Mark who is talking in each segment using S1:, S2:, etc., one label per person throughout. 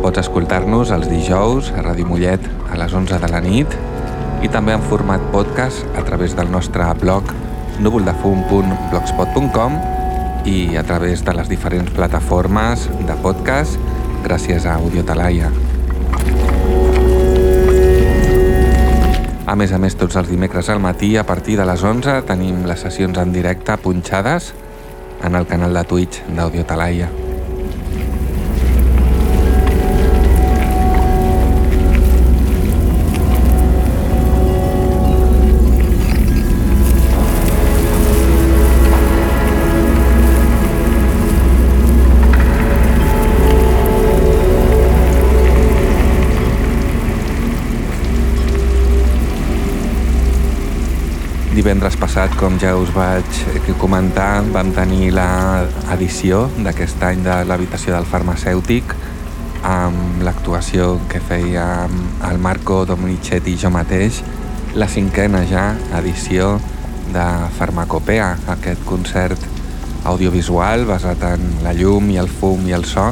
S1: Pots escoltar-nos els dijous a Ràdio Mollet a les 11 de la nit i també en format podcast a través del nostre blog núvoldefum.blogspot.com i a través de les diferents plataformes de podcast gràcies a Audiotalaia. A més a més, tots els dimecres al matí, a partir de les 11, tenim les sessions en directe punxades en el canal de Twitch d'Audiotalaia. Divendres passat, com ja us vaig comentar, vam tenir l'edició d'aquest any de l'habitació del farmacèutic amb l'actuació que feia el Marco Dominicetti i jo mateix, la cinquena ja edició de Farmacopea, aquest concert audiovisual basat en la llum i el fum i el so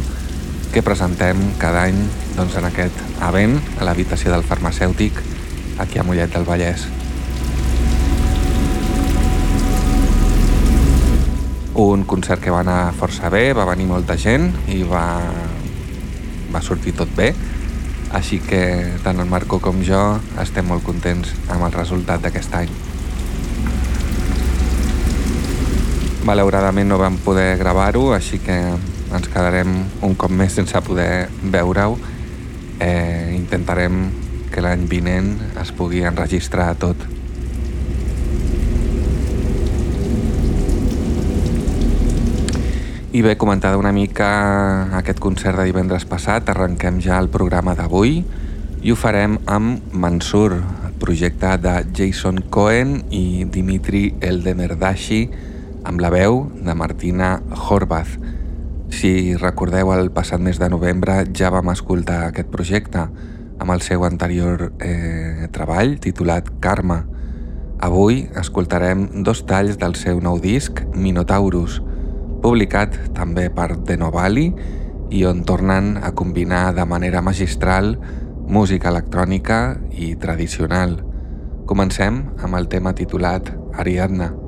S1: que presentem cada any doncs, en aquest event a l'habitació del farmacèutic aquí a Mollet del Vallès. Un concert que va anar força bé, va venir molta gent i va, va sortir tot bé. Així que tant el Marco com jo estem molt contents amb el resultat d'aquest any. Malauradament no vam poder gravar-ho, així que ens quedarem un cop més sense poder veure-ho. Eh, intentarem que l'any vinent es pugui enregistrar tot. I bé, comentada una mica aquest concert de divendres passat, arrenquem ja el programa d'avui i ho farem amb Mansur, el projecte de Jason Cohen i Dimitri Eldemerdashi amb la veu de Martina Horvath. Si recordeu, el passat mes de novembre ja vam escoltar aquest projecte amb el seu anterior eh, treball titulat Karma. Avui escoltarem dos talls del seu nou disc, Minotaurus, publicat també per The Novali i on tornen a combinar de manera magistral música electrònica i tradicional. Comencem amb el tema titulat Ariadna.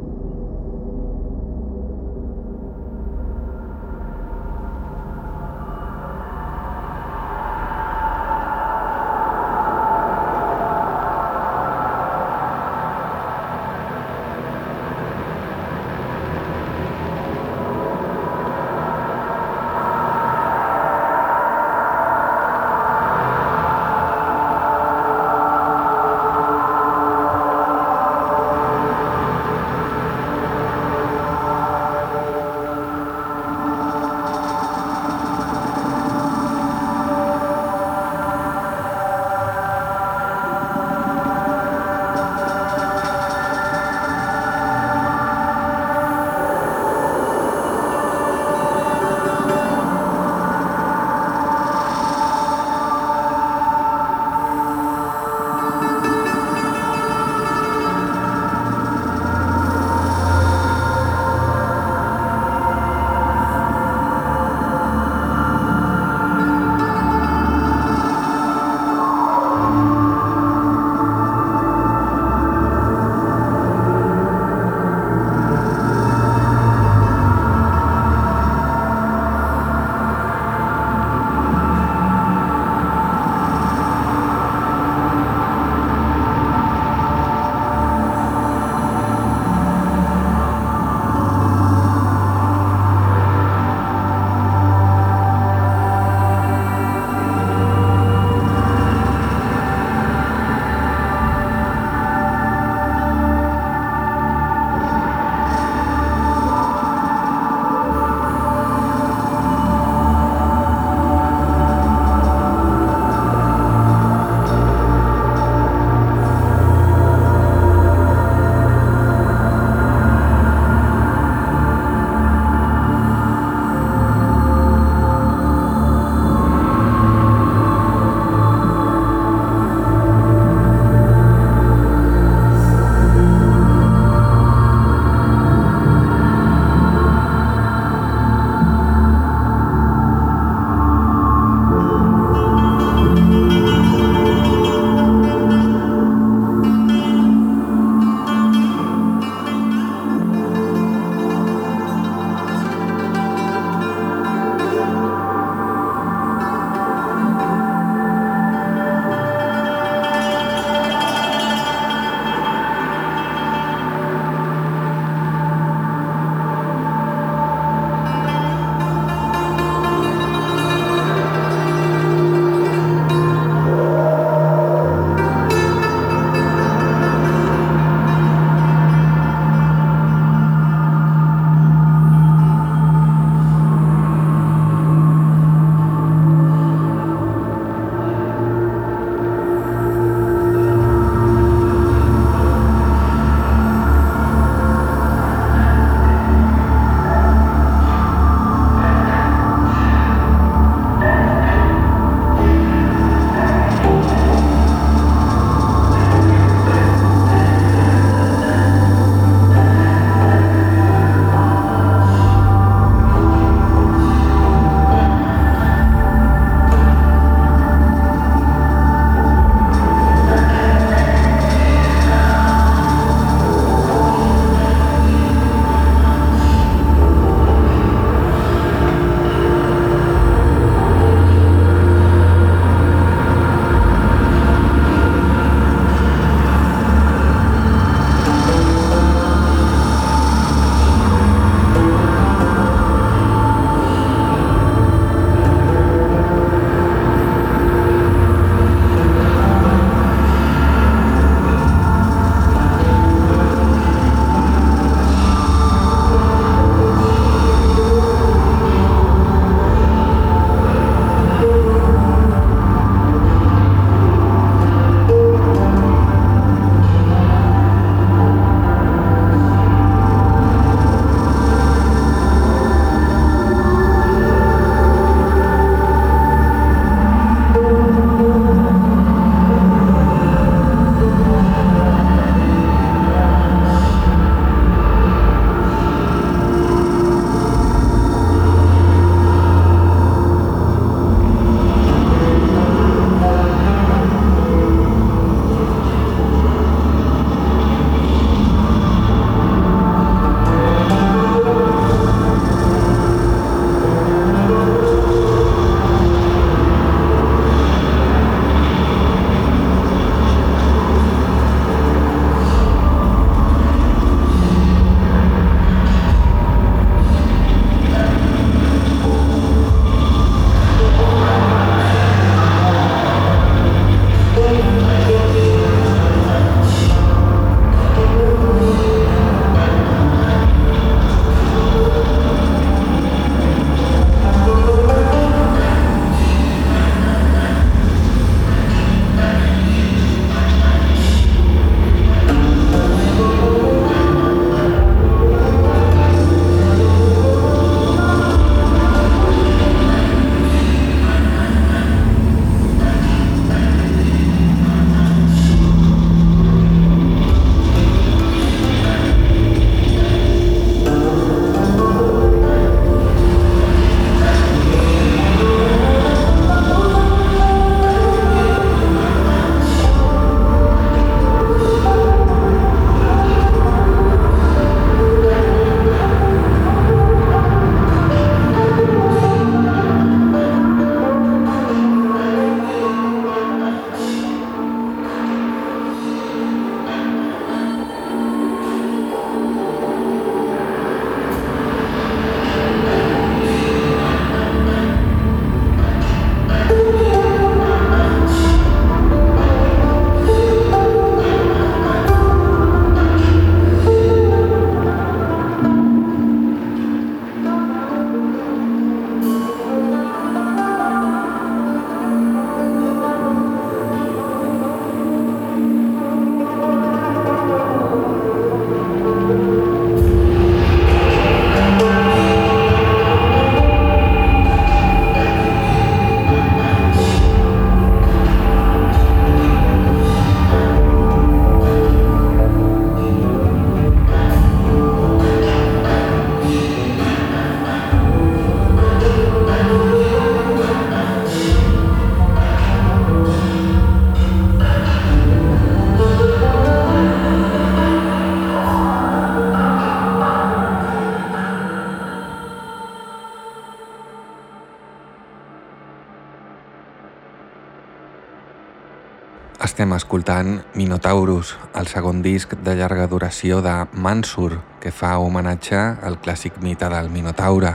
S1: Estem escoltant Minotaurus, el segon disc de llarga duració de Mansur, que fa homenatge al clàssic mite del Minotaure,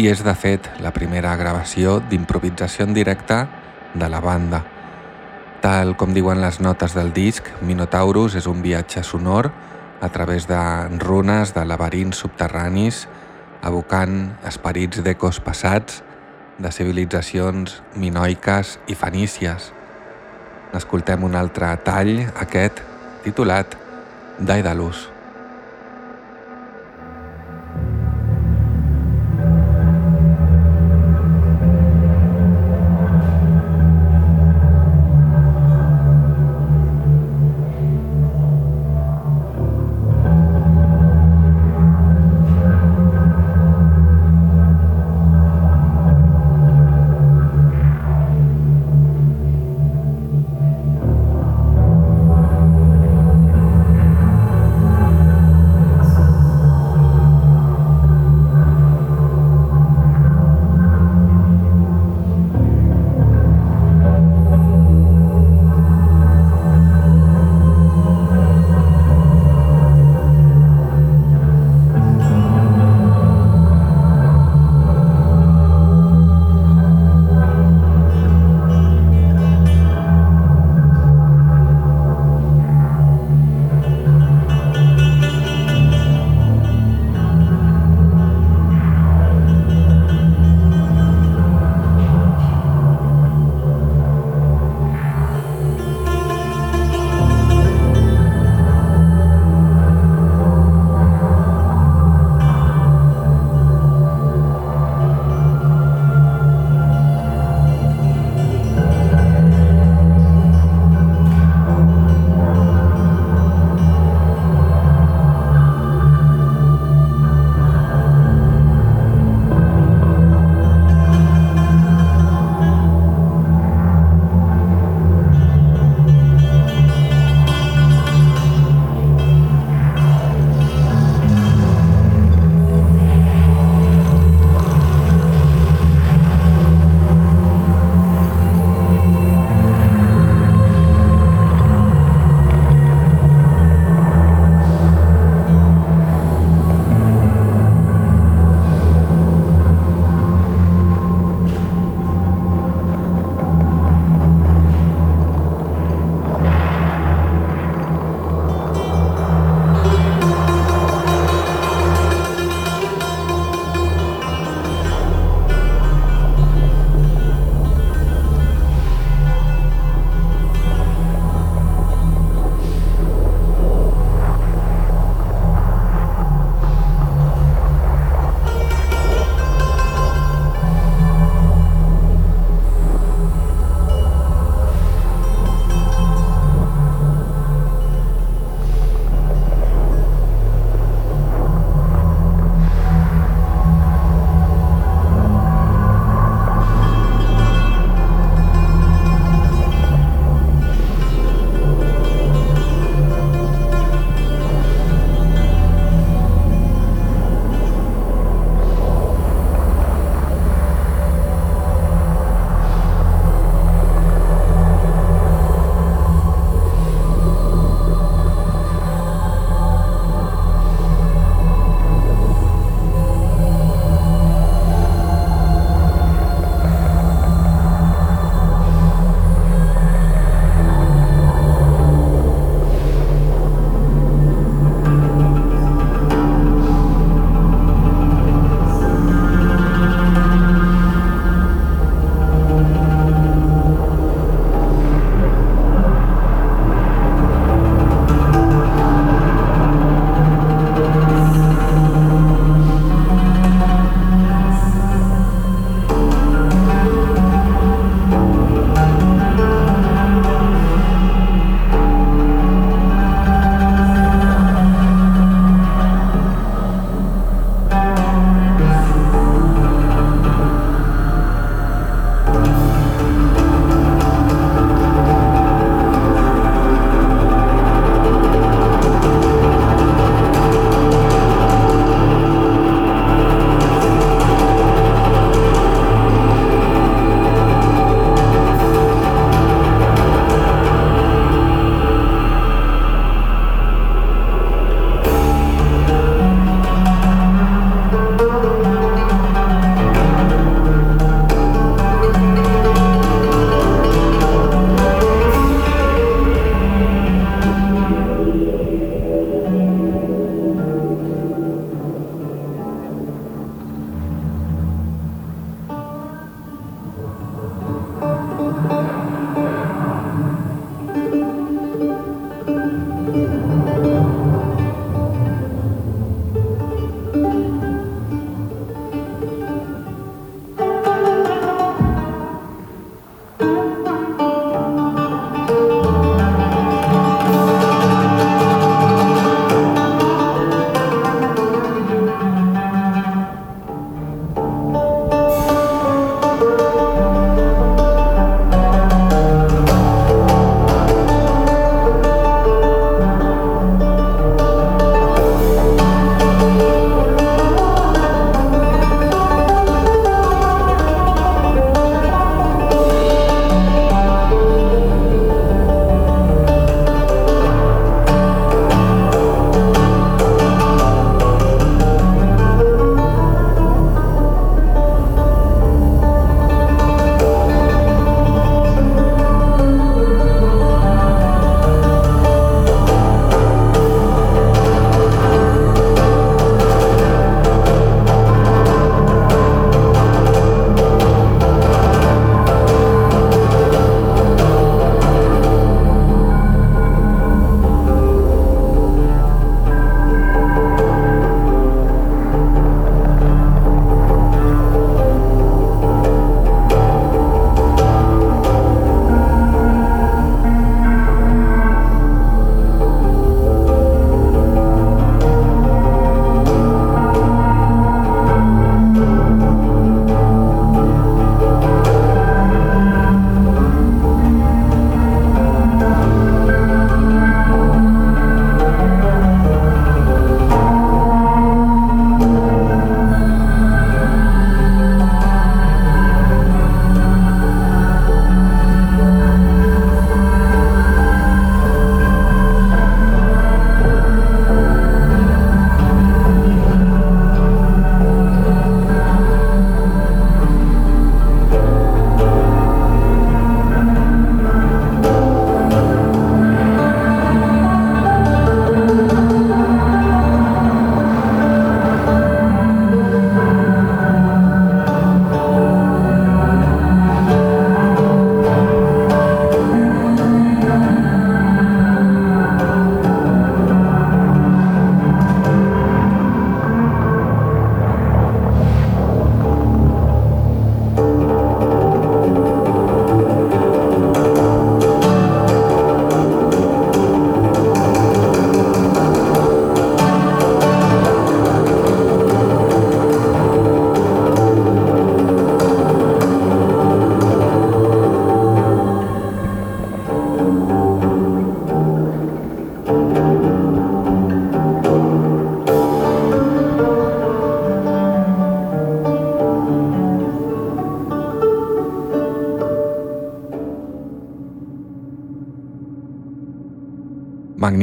S1: i és de fet la primera gravació d'improvisació en directe de la banda. Tal com diuen les notes del disc, Minotaurus és un viatge sonor a través de runes de laberints subterranis, evocant esperits d'ecos passats de civilitzacions minoiques i fenícies, Escoltem un altre tall, aquest, titulat Daedalus.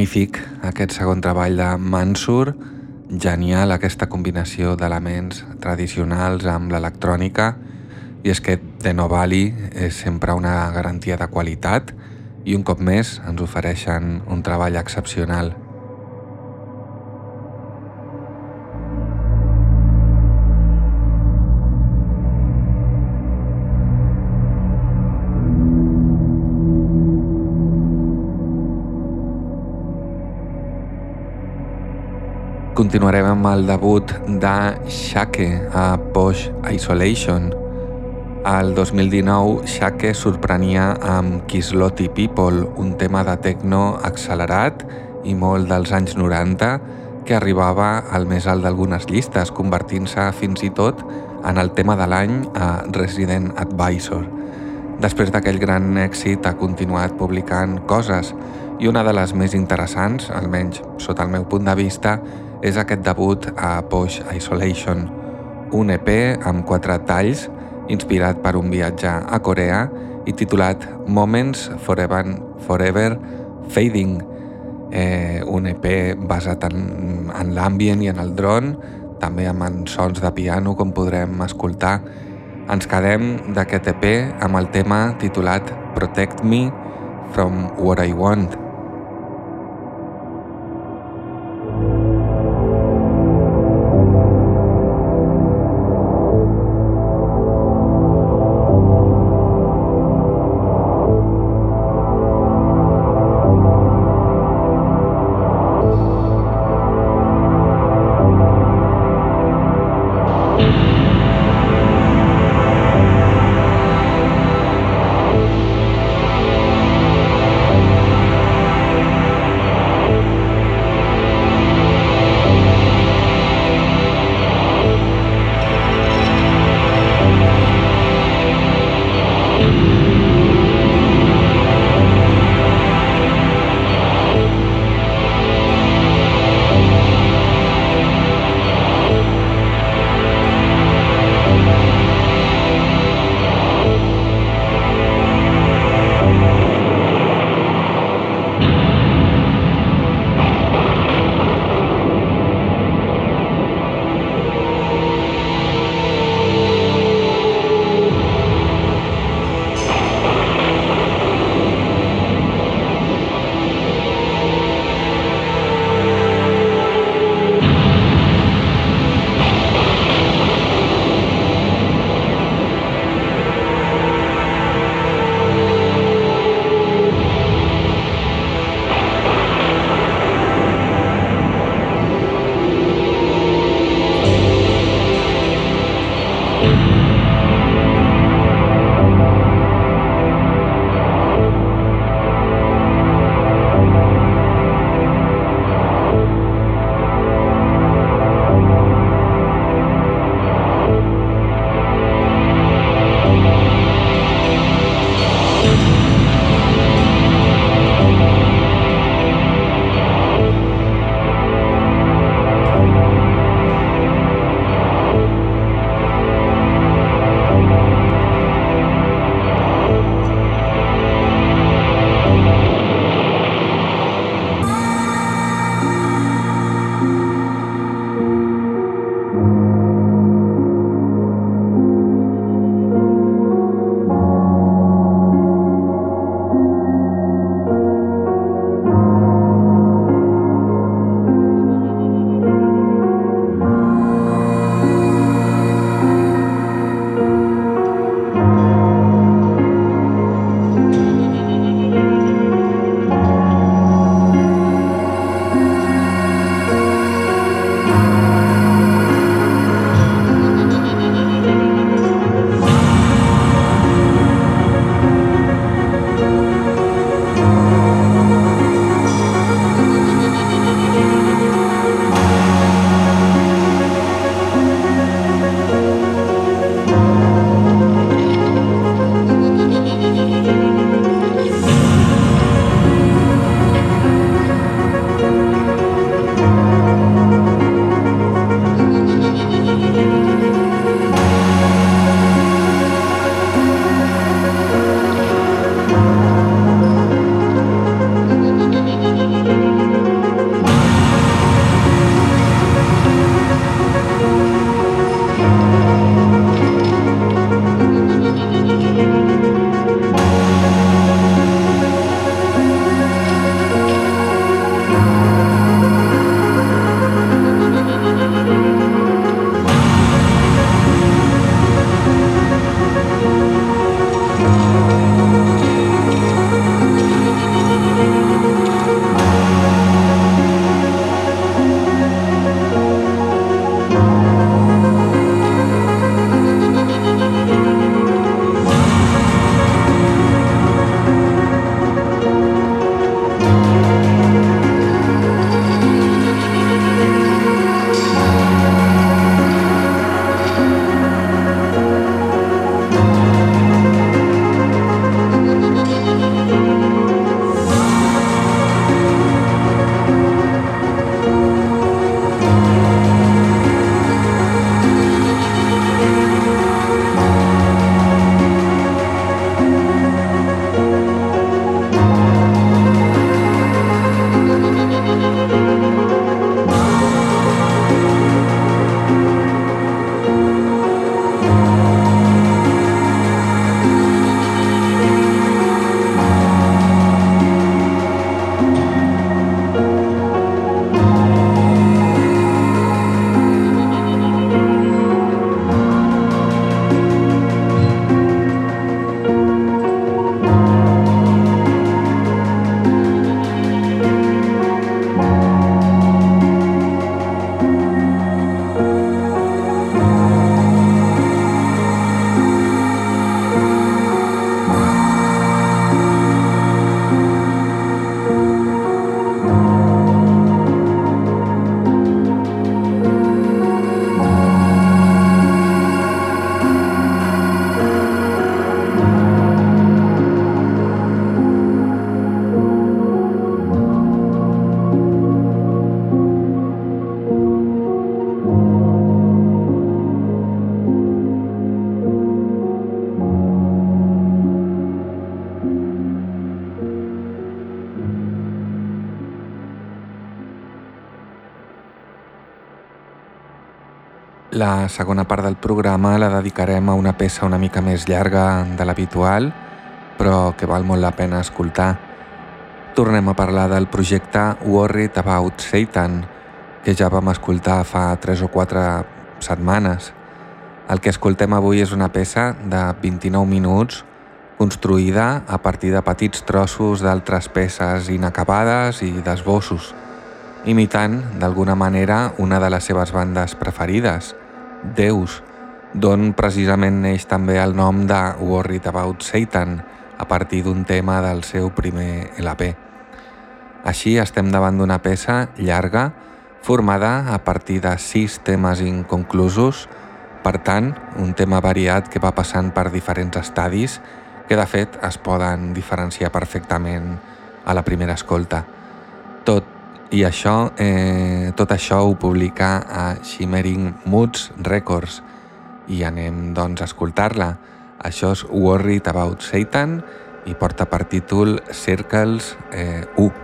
S1: Magnífic aquest segon treball de Mansur, genial aquesta combinació d'elements tradicionals amb l'electrònica i és que The Novali és sempre una garantia de qualitat i un cop més ens ofereixen un treball excepcional. Continuarem amb el debut de Shake a Posh Isolation. El 2019, Shake sorprenia amb Kisloti People, un tema de techno accelerat i molt dels anys 90 que arribava al més alt d'algunes llistes, convertint-se fins i tot en el tema de l'any a Resident Advisor. Després d'aquell gran èxit ha continuat publicant coses i una de les més interessants, almenys sota el meu punt de vista, és aquest debut a Posh Isolation, un EP amb quatre talls inspirat per un viatge a Corea i titulat Moments Forever, Forever Fading, eh, un EP basat en, en l'ambient i en el dron, també amb sons de piano com podrem escoltar. Ens quedem d'aquest EP amb el tema titulat Protect Me From What I Want, La segona part del programa la dedicarem a una peça una mica més llarga de l'habitual, però que val molt la pena escoltar. Tornem a parlar del projecte Worried About Satan, que ja vam escoltar fa 3 o 4 setmanes. El que escoltem avui és una peça de 29 minuts construïda a partir de petits trossos d'altres peces inacabades i d'esbossos, imitant d'alguna manera una de les seves bandes preferides, Deus, d'on precisament neix també el nom de Worried About Satan, a partir d'un tema del seu primer LP. Així estem davant d'una peça llarga, formada a partir de sis temes inconclusos, per tant, un tema variat que va passant per diferents estadis que de fet es poden diferenciar perfectament a la primera escolta. Tot i això, eh, tot això ho publica a Shimmering Moods Records i anem doncs a escoltar-la. Això és Worried About Satan i porta per títol Circles eh, 1.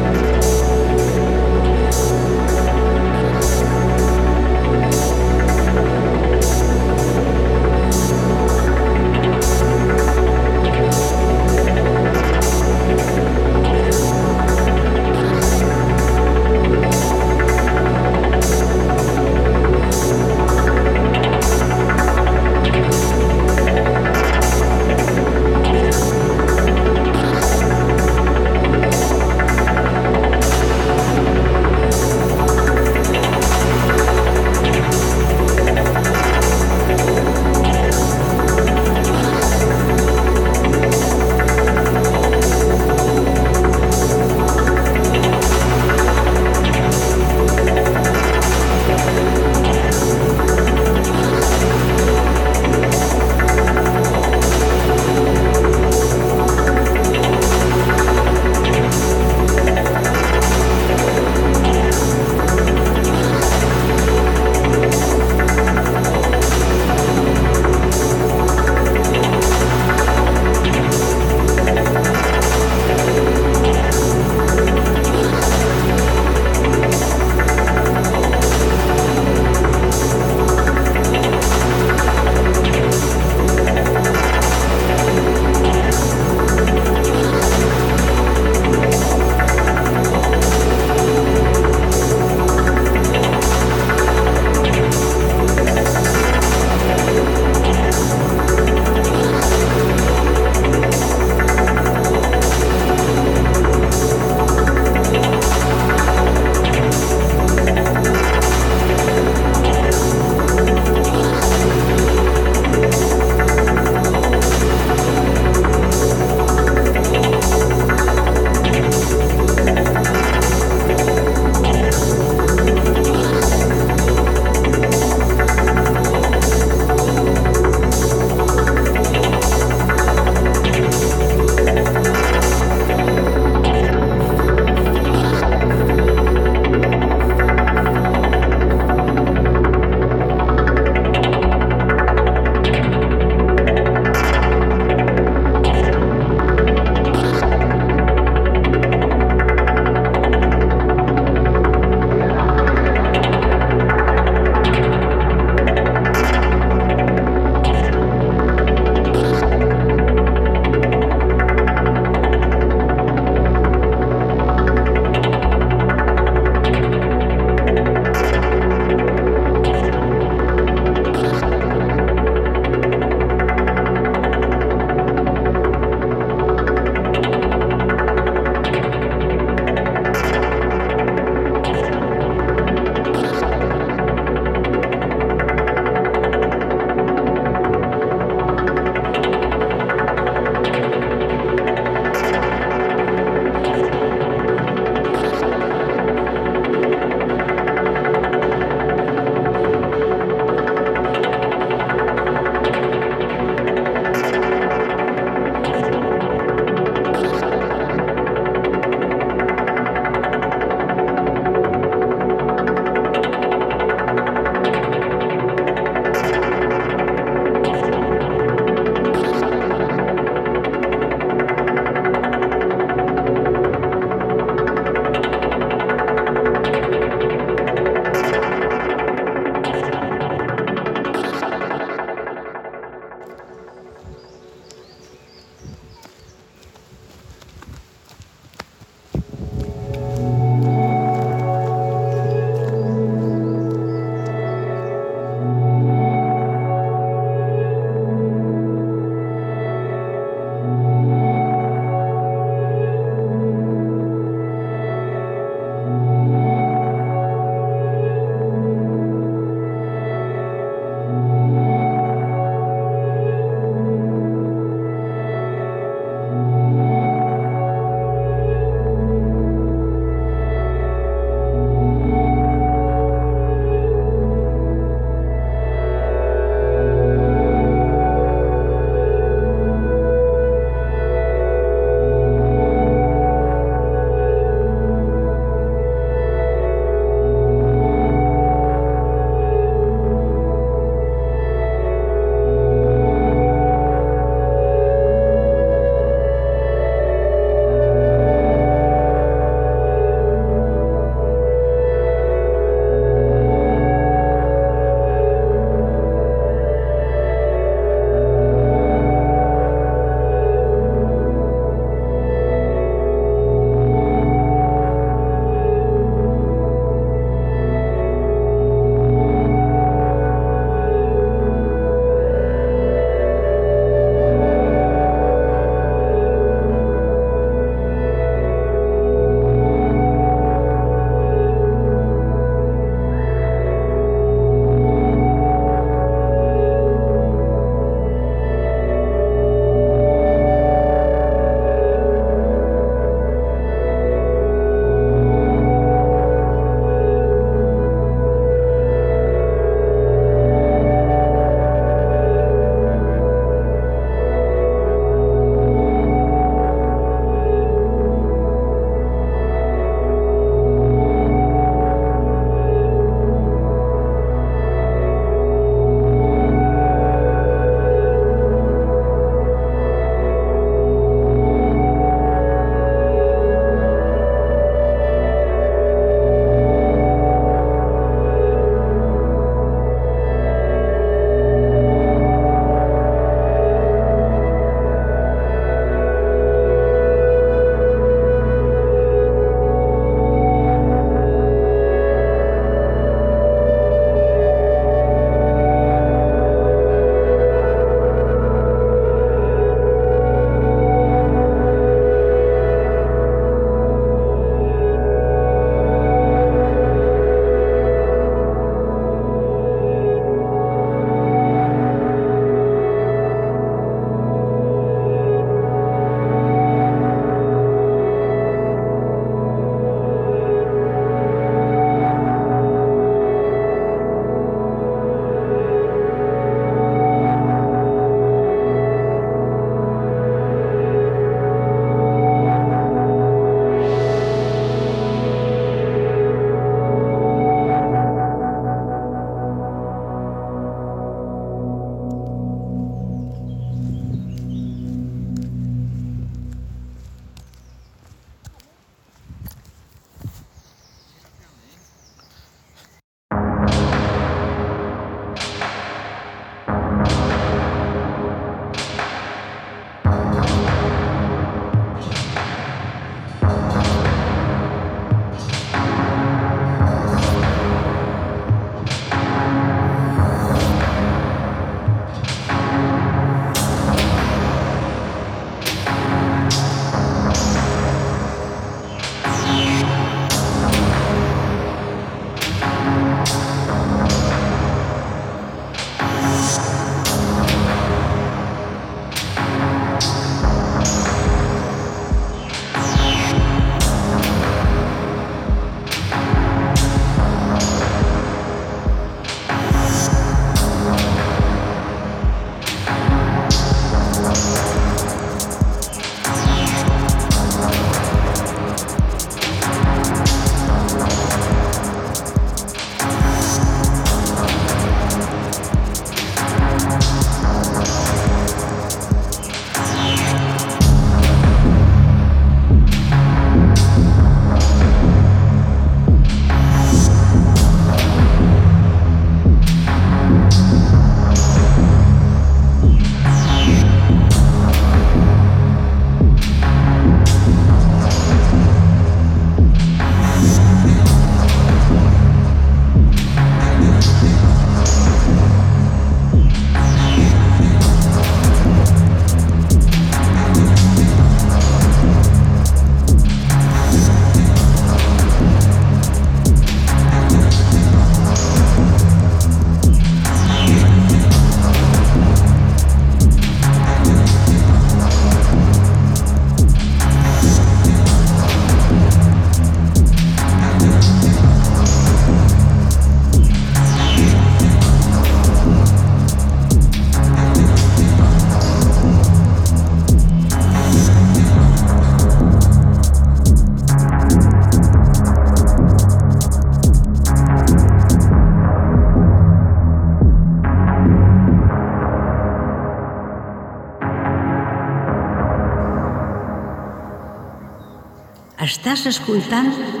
S2: Escoltant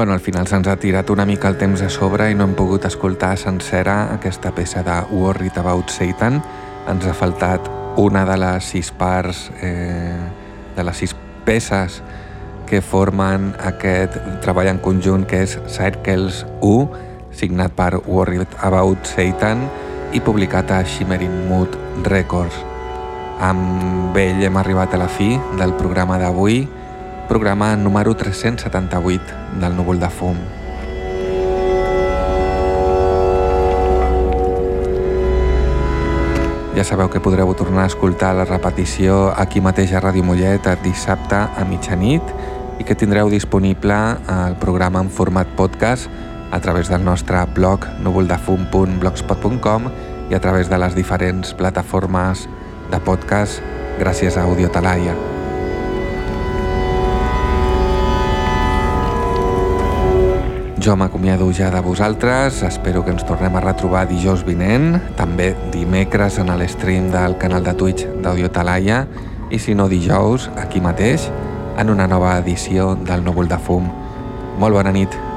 S1: Bueno, al final se'ns ha tirat una mica el temps a sobre i no hem pogut escoltar sencera aquesta peça de Worried About Satan. Ens ha faltat una de les sis parts, eh, de les sis peces que formen aquest treball en conjunt que és Circles 1, signat per Worried About Satan i publicat a Shimmering Mood Records. Amb ell hem arribat a la fi del programa d'avui, programa número 378 del Núvol de Fum. Ja sabeu que podreu tornar a escoltar la repetició aquí mateix a Ràdio Mollet dissabte a mitjanit i que tindreu disponible el programa en format podcast a través del nostre blog núvoldefum.blogspot.com i a través de les diferents plataformes de podcast gràcies a Audio Talaia. Jo m'acomiado ja de vosaltres, espero que ens tornem a retrobar dijous vinent, també dimecres en l'estream del canal de Twitch d'Audio Talaia i si no dijous, aquí mateix, en una nova edició del Núvol de Fum. Molt bona nit.